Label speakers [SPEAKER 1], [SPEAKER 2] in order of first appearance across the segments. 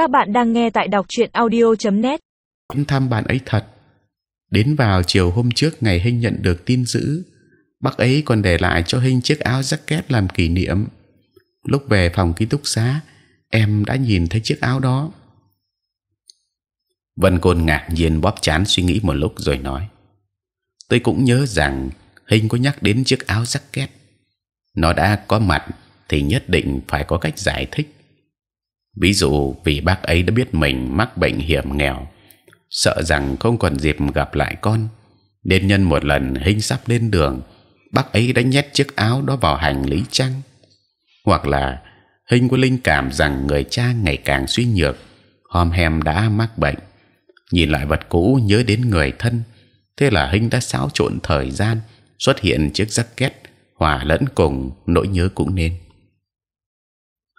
[SPEAKER 1] Các bạn đang nghe tại đọc truyện audio.net.
[SPEAKER 2] Đến thăm bạn ấy thật. Đến vào chiều hôm trước ngày Hinh nhận được tin dữ, bác ấy còn để lại cho Hinh chiếc áo jacket làm kỷ niệm. Lúc về phòng ký túc xá, em đã nhìn thấy chiếc áo đó. Vân Côn ngạc nhiên bóp chán suy nghĩ một lúc rồi nói: Tôi cũng nhớ rằng Hinh có nhắc đến chiếc áo jacket. Nó đã có mặt thì nhất định phải có cách giải thích. Ví dụ vì bác ấy đã biết mình mắc bệnh hiểm nghèo, sợ rằng không còn dịp gặp lại con, nên nhân một lần Hinh sắp lên đường, bác ấy đã nhét chiếc áo đó vào hành lý chăng? Hoặc là Hinh có linh cảm rằng người cha ngày càng suy nhược, hòm hèm đã mắc bệnh, nhìn lại vật cũ nhớ đến người thân, thế là Hinh đã xáo trộn thời gian xuất hiện chiếc jacket hòa lẫn cùng nỗi nhớ cũng nên.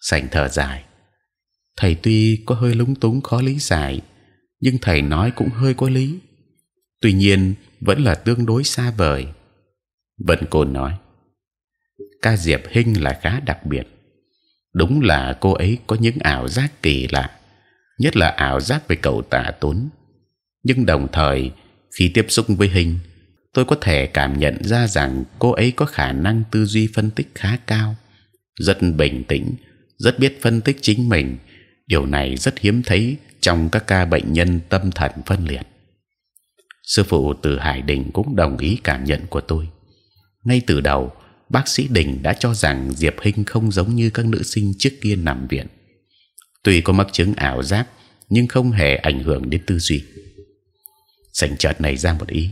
[SPEAKER 2] Sành thở dài, thầy tuy có hơi lúng túng khó lý giải, nhưng thầy nói cũng hơi có lý. Tuy nhiên vẫn là tương đối xa vời. Vân Côn nói, ca Diệp Hinh là khá đặc biệt. Đúng là cô ấy có những ảo giác kỳ lạ, nhất là ảo giác về cậu Tạ tốn Nhưng đồng thời khi tiếp xúc với Hinh, tôi có thể cảm nhận ra rằng cô ấy có khả năng tư duy phân tích khá cao, rất bình tĩnh, rất biết phân tích chính mình. Điều này rất hiếm thấy trong các ca bệnh nhân tâm thần phân liệt. Sư phụ từ Hải Đình cũng đồng ý cảm nhận của tôi. Ngay từ đầu, bác sĩ Đình đã cho rằng Diệp Hinh không giống như các nữ sinh trước kia nằm viện. Tuy có mắc chứng ảo giác, nhưng không hề ảnh hưởng đến tư duy. Sành chợt này ra một ý.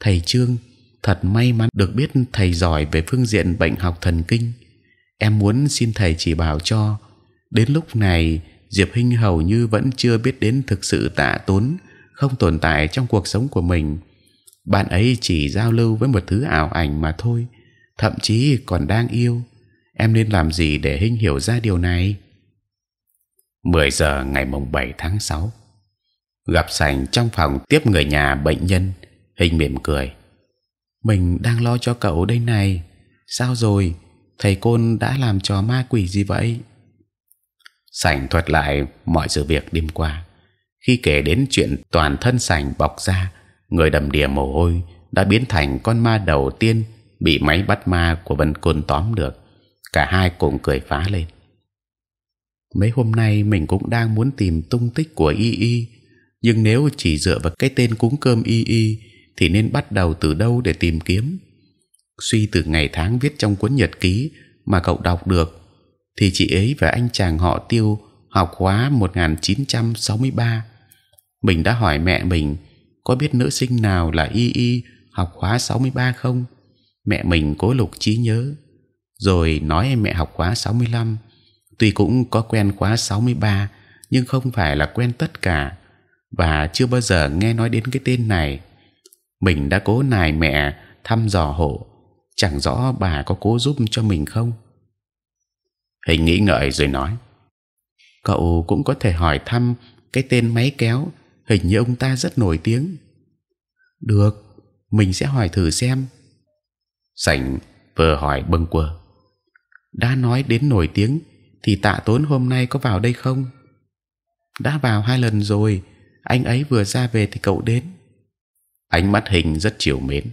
[SPEAKER 2] Thầy Trương thật may mắn được biết thầy giỏi về phương diện bệnh học thần kinh. Em muốn xin thầy chỉ bảo cho. Đến lúc này Diệp Hinh hầu như vẫn chưa biết đến thực sự tạ tốn không tồn tại trong cuộc sống của mình. Bạn ấy chỉ giao lưu với một thứ ảo ảnh mà thôi, thậm chí còn đang yêu. Em nên làm gì để Hinh hiểu ra điều này? 10 giờ ngày mùng 7 tháng 6 gặp sành trong phòng tiếp người nhà bệnh nhân, hình mỉm cười. Mình đang lo cho cậu đây này. Sao rồi? Thầy côn đã làm trò ma quỷ gì vậy? Sảnh thuật lại mọi sự việc đêm qua. Khi kể đến chuyện toàn thân sành bọc ra, người đầm đìa mồ hôi đã biến thành con ma đầu tiên bị máy bắt ma của Vân Côn tóm được. Cả hai cùng cười phá lên. Mấy hôm nay mình cũng đang muốn tìm tung tích của Y Y, nhưng nếu chỉ dựa vào cái tên cúng cơm Y Y thì nên bắt đầu từ đâu để tìm kiếm? Suy từ ngày tháng viết trong cuốn nhật ký mà cậu đọc được, thì chị ấy và anh chàng họ Tiêu học khóa 1963. Mình đã hỏi mẹ mình có biết nữ sinh nào là Y Y học khóa 63 không? Mẹ mình cố lục trí nhớ, rồi nói em mẹ học khóa 65. Tuy cũng có quen khóa 63 nhưng không phải là quen tất cả và chưa bao giờ nghe nói đến cái tên này. Mình đã cố nài mẹ thăm dò hộ, chẳng rõ bà có cố giúp cho mình không. Hình nghĩ ngợi rồi nói: cậu cũng có thể hỏi thăm cái tên máy kéo, hình như ông ta rất nổi tiếng. Được, mình sẽ hỏi thử xem. Sảnh vừa hỏi bâng quơ. đã nói đến nổi tiếng thì tạ tốn hôm nay có vào đây không? đã vào hai lần rồi. Anh ấy vừa ra về thì cậu đến. Ánh mắt hình rất chiều mến.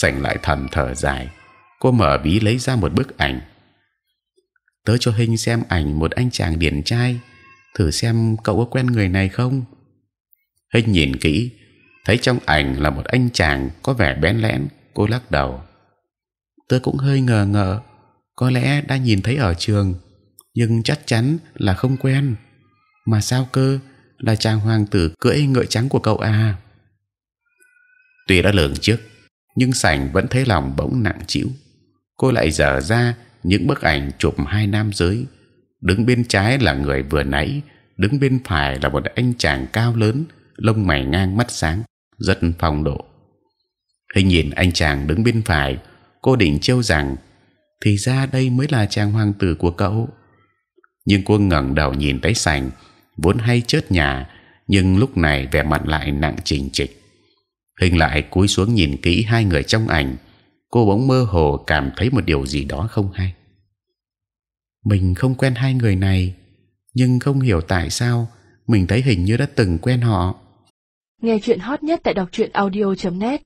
[SPEAKER 2] sảnh lại thầm thở dài. Cô mở ví lấy ra một bức ảnh. Tớ cho hình xem ảnh một anh chàng điển trai. Thử xem cậu có quen người này không? Hình nhìn kỹ, thấy trong ảnh là một anh chàng có vẻ bén lẽn. Cô lắc đầu. Tớ cũng hơi ngờ ngợ. Có lẽ đã nhìn thấy ở trường, nhưng chắc chắn là không quen. Mà sao cơ? Là chàng hoàng tử cưỡi ngựa trắng của cậu à? Tuy đã lường trước, nhưng sảnh vẫn thấy lòng bỗng nặng chịu. Cô lại dở ra những bức ảnh chụp hai nam giới. Đứng bên trái là người vừa nãy, đứng bên phải là một anh chàng cao lớn, lông mày ngang mắt sáng, rất phong độ. Hình nhìn anh chàng đứng bên phải, cô định trêu rằng thì ra đây mới là chàng hoàng tử của cậu. Nhưng cô ngẩng đầu nhìn thấy sành, vốn hay chớt nhà, nhưng lúc này vẻ mặt lại nặng trình trịch hình lại cúi xuống nhìn kỹ hai người trong ảnh cô bỗng mơ hồ cảm thấy một điều gì đó không hay. Mình không quen hai người này, nhưng không hiểu tại sao mình thấy hình như đã từng quen họ.
[SPEAKER 3] Nghe chuyện hot nhất tại đọc truyện audio.net